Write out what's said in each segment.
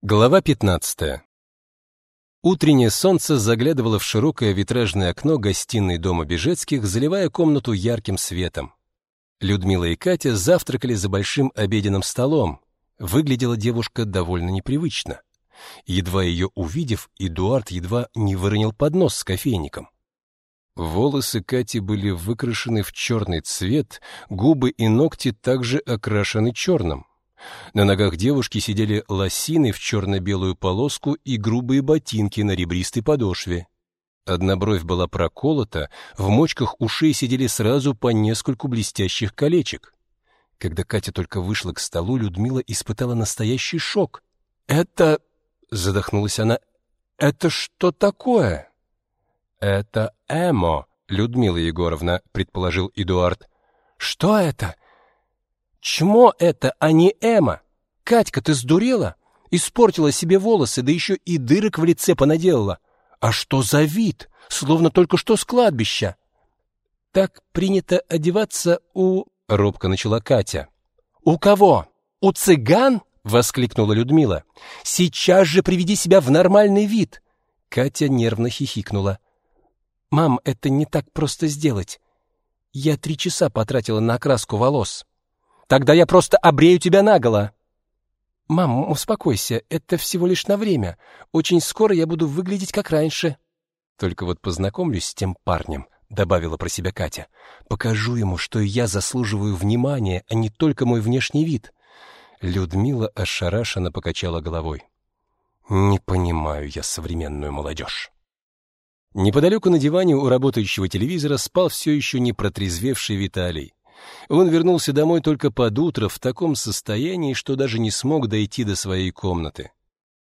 Глава 15. Утреннее солнце заглядывало в широкое витражное окно гостиной дома Бежецких, заливая комнату ярким светом. Людмила и Катя завтракали за большим обеденным столом. Выглядела девушка довольно непривычно. Едва ее увидев, Эдуард едва не выронил поднос с кофейником. Волосы Кати были выкрашены в черный цвет, губы и ногти также окрашены черным. На ногах девушки сидели лосины в черно-белую полоску и грубые ботинки на ребристой подошве. Одна бровь была проколота, в мочках ушей сидели сразу по нескольку блестящих колечек. Когда Катя только вышла к столу, Людмила испытала настоящий шок. «Это...» — задохнулась она. «Это что такое?» «Это эмо, Людмила Егоровна», — предположил Эдуард. «Что это?» Чмо это, а не Эма? Катька, ты сдурела? Испортила себе волосы, да еще и дырок в лице понаделала. А что за вид? Словно только что с кладбища. Так принято одеваться у... Робко начала Катя. У кого? У цыган? Воскликнула Людмила. Сейчас же приведи себя в нормальный вид. Катя нервно хихикнула. Мам, это не так просто сделать. Я три часа потратила на окраску волос. Тогда я просто обрею тебя наголо. Мам, успокойся, это всего лишь на время. Очень скоро я буду выглядеть как раньше. Только вот познакомлюсь с тем парнем, добавила про себя Катя. Покажу ему, что я заслуживаю внимания, а не только мой внешний вид. Людмила ошарашенно покачала головой. Не понимаю я современную молодежь. Неподалеку на диване у работающего телевизора спал все еще не протрезвевший Виталий. Он вернулся домой только под утро в таком состоянии, что даже не смог дойти до своей комнаты.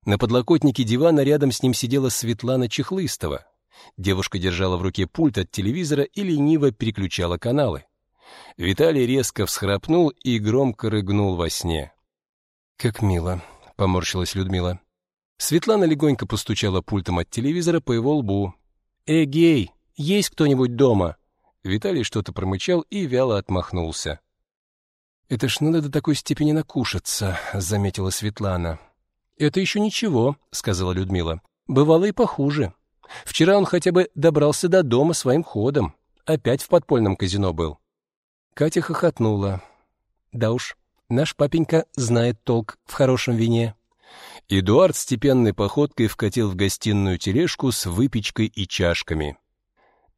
На подлокотнике дивана рядом с ним сидела Светлана Чехлыстова. Девушка держала в руке пульт от телевизора и лениво переключала каналы. Виталий резко всхрапнул и громко рыгнул во сне. «Как мило», — поморщилась Людмила. Светлана легонько постучала пультом от телевизора по его лбу. «Эгей, есть кто-нибудь дома?» Виталий что-то промычал и вяло отмахнулся. «Это ж надо до такой степени накушаться», — заметила Светлана. «Это еще ничего», — сказала Людмила. «Бывало и похуже. Вчера он хотя бы добрался до дома своим ходом. Опять в подпольном казино был». Катя хохотнула. «Да уж, наш папенька знает толк в хорошем вине». Эдуард степенной походкой вкатил в гостиную тележку с выпечкой и чашками.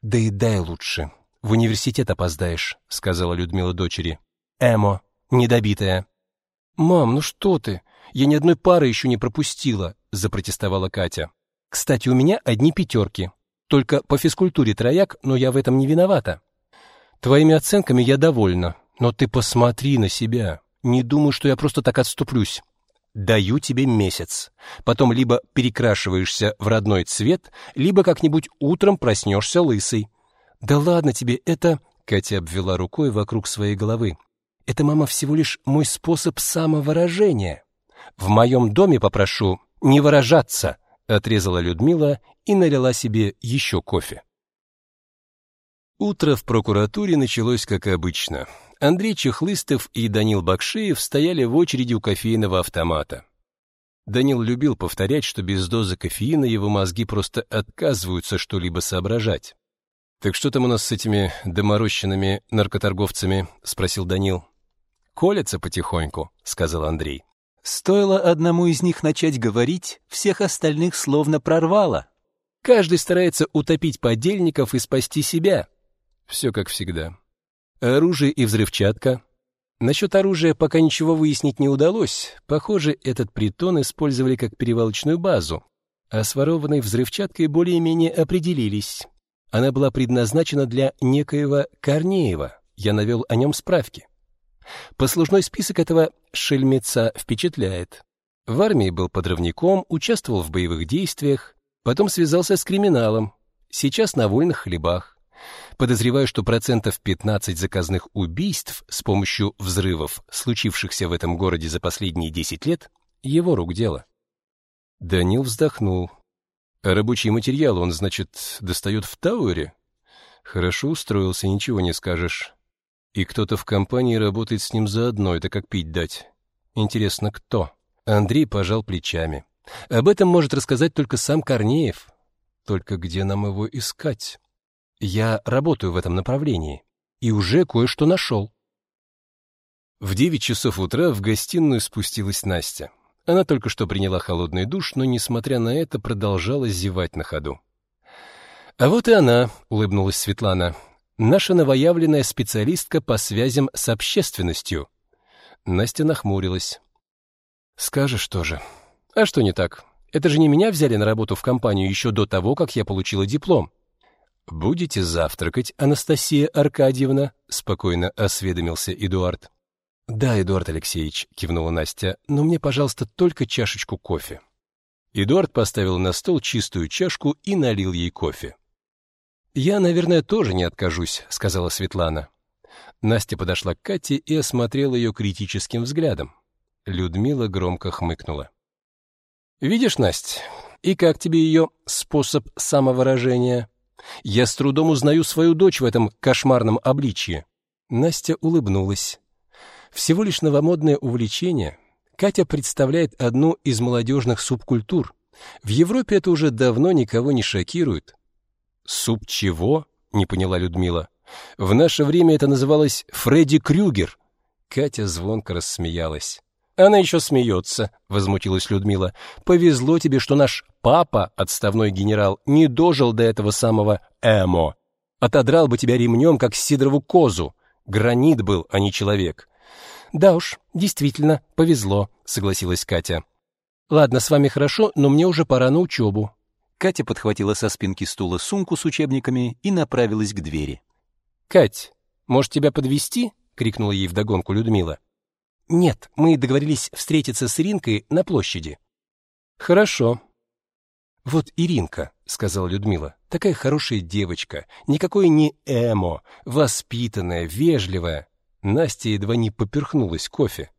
«Да и дай лучше», в университет опоздаешь», — сказала Людмила дочери. «Эмо, недобитая». «Мам, ну что ты? Я ни одной пары еще не пропустила», — запротестовала Катя. «Кстати, у меня одни пятерки. Только по физкультуре трояк, но я в этом не виновата. Твоими оценками я довольна, но ты посмотри на себя. Не думаю, что я просто так отступлюсь. Даю тебе месяц. Потом либо перекрашиваешься в родной цвет, либо как-нибудь утром проснешься лысый. «Да ладно тебе, это...» Катя обвела рукой вокруг своей головы. «Это, мама, всего лишь мой способ самовыражения. В моем доме попрошу не выражаться», отрезала Людмила и налила себе еще кофе. Утро в прокуратуре началось как обычно. Андрей Чехлыстов и Данил Бакшеев стояли в очереди у кофейного автомата. Данил любил повторять, что без дозы кофеина его мозги просто отказываются что-либо соображать. «Так что там у нас с этими доморощенными наркоторговцами?» — спросил Данил. «Колятся потихоньку», — сказал Андрей. Стоило одному из них начать говорить, всех остальных словно прорвало. Каждый старается утопить подельников и спасти себя. Все как всегда. Оружие и взрывчатка. Насчет оружия пока ничего выяснить не удалось. Похоже, этот притон использовали как перевалочную базу. А с ворованной взрывчаткой более-менее определились. Она была предназначена для некоего Корнеева. Я навел о нем справки. Послужной список этого шельмеца впечатляет. В армии был подрывником, участвовал в боевых действиях, потом связался с криминалом, сейчас на вольных хлебах. Подозреваю, что процентов 15 заказных убийств с помощью взрывов, случившихся в этом городе за последние 10 лет, его рук дело. Данил вздохнул. А рабочий материал он, значит, достает в Тауэре? Хорошо устроился, ничего не скажешь. И кто-то в компании работает с ним заодно, это как пить дать. Интересно, кто? Андрей пожал плечами. Об этом может рассказать только сам Корнеев. Только где нам его искать? Я работаю в этом направлении и уже кое-что нашел. В девять часов утра в гостиную спустилась Настя. Она только что приняла холодный душ, но, несмотря на это, продолжала зевать на ходу. «А вот и она», — улыбнулась Светлана, — «наша новоявленная специалистка по связям с общественностью». Настя нахмурилась. «Скажешь тоже. А что не так? Это же не меня взяли на работу в компанию еще до того, как я получила диплом». «Будете завтракать, Анастасия Аркадьевна?» — спокойно осведомился Эдуард. «Да, Эдуард Алексеевич», — кивнула Настя, — «но мне, пожалуйста, только чашечку кофе». Эдуард поставил на стол чистую чашку и налил ей кофе. «Я, наверное, тоже не откажусь», — сказала Светлана. Настя подошла к Кате и осмотрела ее критическим взглядом. Людмила громко хмыкнула. «Видишь, Настя, и как тебе ее способ самовыражения? Я с трудом узнаю свою дочь в этом кошмарном обличье». Настя улыбнулась. Всего лишь новомодное увлечение. Катя представляет одну из молодежных субкультур. В Европе это уже давно никого не шокирует. Суп чего? не поняла Людмила. В наше время это называлось Фредди Крюгер. Катя звонко рассмеялась. Она еще смеется», — возмутилась Людмила. Повезло тебе, что наш папа, отставной генерал, не дожил до этого самого эмо. Отодрал бы тебя ремнем, как сидорову козу. Гранит был, а не человек. Да уж, действительно, повезло, согласилась Катя. Ладно, с вами хорошо, но мне уже пора на учебу. Катя подхватила со спинки стула сумку с учебниками и направилась к двери. «Кать, может, тебя подвести? крикнула ей вдогонку Людмила. «Нет, мы договорились встретиться с Иринкой на площади». «Хорошо». «Вот Иринка», — сказала Людмила, — «такая хорошая девочка, никакой не эмо, воспитанная, вежливая». Настя едва не поперхнулась кофе.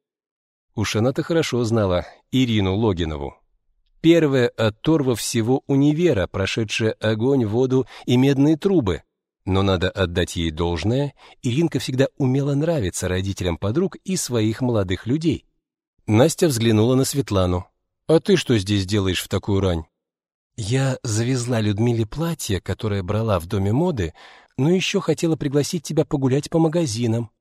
Уж она-то хорошо знала Ирину Логинову. Первая оторва всего универа, прошедшая огонь, воду и медные трубы. Но надо отдать ей должное, Иринка всегда умела нравиться родителям подруг и своих молодых людей. Настя взглянула на Светлану. «А ты что здесь делаешь в такую рань?» «Я завезла Людмиле платье, которое брала в доме моды, но еще хотела пригласить тебя погулять по магазинам».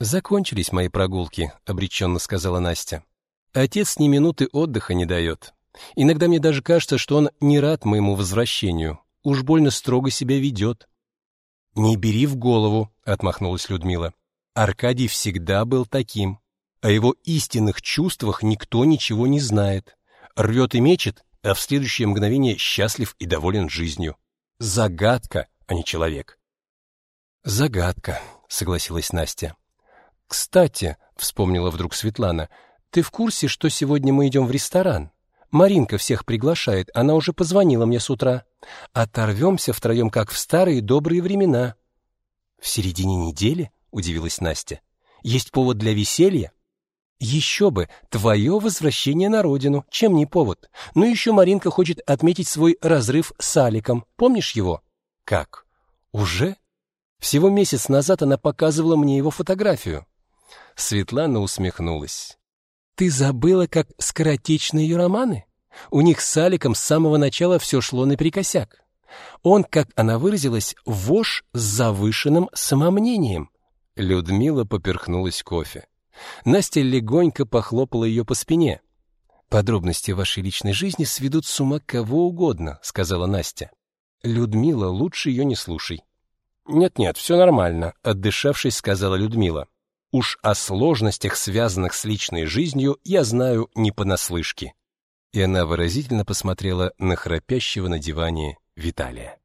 «Закончились мои прогулки», — обреченно сказала Настя. «Отец ни минуты отдыха не дает. Иногда мне даже кажется, что он не рад моему возвращению. Уж больно строго себя ведет». «Не бери в голову», — отмахнулась Людмила. «Аркадий всегда был таким. О его истинных чувствах никто ничего не знает. Рвет и мечет, а в следующее мгновение счастлив и доволен жизнью. Загадка, а не человек». «Загадка», — согласилась Настя. «Кстати», — вспомнила вдруг Светлана, — «ты в курсе, что сегодня мы идем в ресторан?» Маринка всех приглашает, она уже позвонила мне с утра. Оторвемся втроем, как в старые добрые времена». «В середине недели?» — удивилась Настя. «Есть повод для веселья?» «Еще бы! Твое возвращение на родину. Чем не повод? Ну еще Маринка хочет отметить свой разрыв с Аликом. Помнишь его?» «Как? Уже?» Всего месяц назад она показывала мне его фотографию. Светлана усмехнулась. Ты забыла, как скоротечны ее романы? У них с Аликом с самого начала все шло наперекосяк. Он, как она выразилась, вошь с завышенным самомнением. Людмила поперхнулась кофе. Настя легонько похлопала ее по спине. «Подробности вашей личной жизни сведут с ума кого угодно», — сказала Настя. «Людмила, лучше ее не слушай». «Нет-нет, все нормально», — отдышавшись, сказала Людмила. Уж о сложностях, связанных с личной жизнью, я знаю не понаслышке. И она выразительно посмотрела на храпящего на диване Виталия.